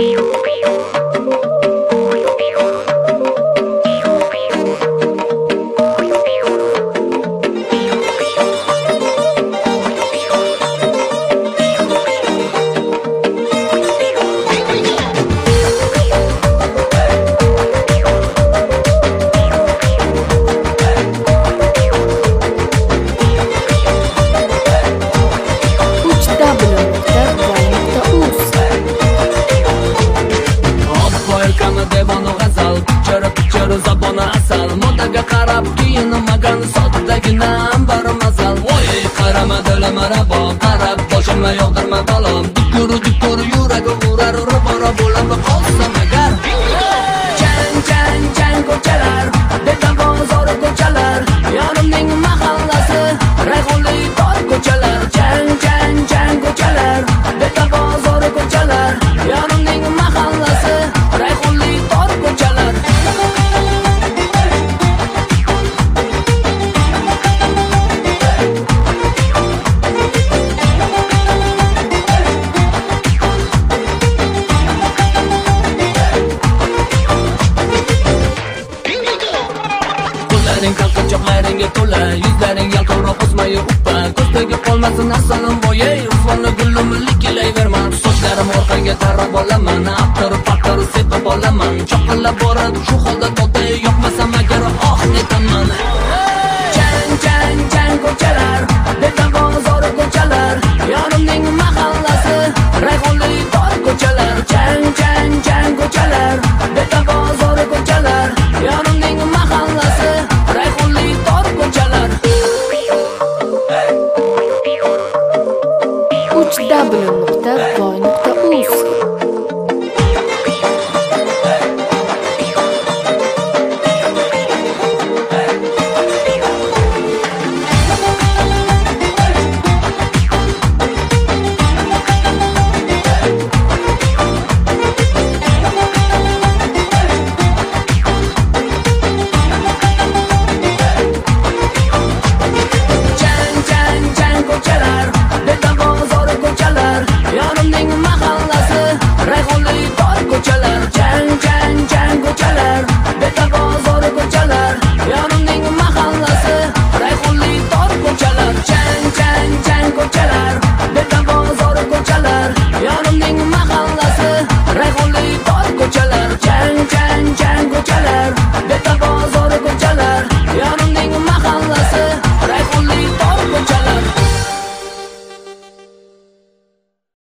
Música Modaga qarab kiyinmagan Soddagina bir mazal Voy qarama dilim rabo Qarab boshimni yog'dirma balom Yuzlaring uppa Ko'zdagi qolmasin asalim boye Ufoni gullumlik kelayverman Sochlarim orqaga tarab olaman. Aptir patir sepib olaman. Choqillab borib shu holda www.coin.com